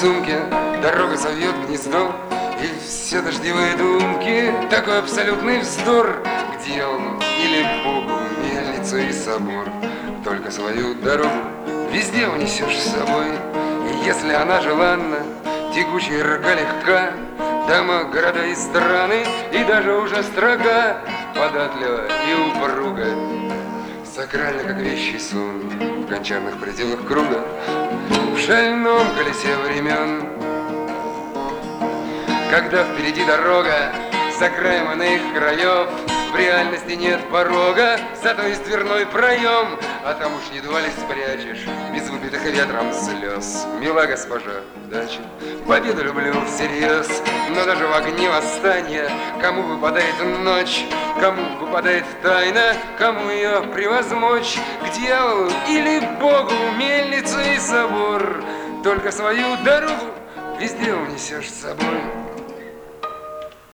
дорога зовет гнездо, И все дождевые думки. Такой абсолютный вздор К дьяволу или Богу Мельницу и собор. Только свою дорогу Везде унесешь с собой. И если она желанна Тягучая рога легка Дома, города и страны И даже уже строга Податлива и упруга. Сакрально, как вещий сон В гончарных пределах круга шальном колесе времен. Когда впереди дорога За краем иных краев В реальности нет порога Зато есть дверной проем А там уж едва ли спрячешь Без выпитых ветром слез. Мила госпожа, удачи. Победу люблю всерьез Но даже в огне восстания Кому выпадает ночь Кому выпадает тайна Кому ее превозмочь? К дьяволу или Богу собор Только свою дорогу Везде унесешь с собой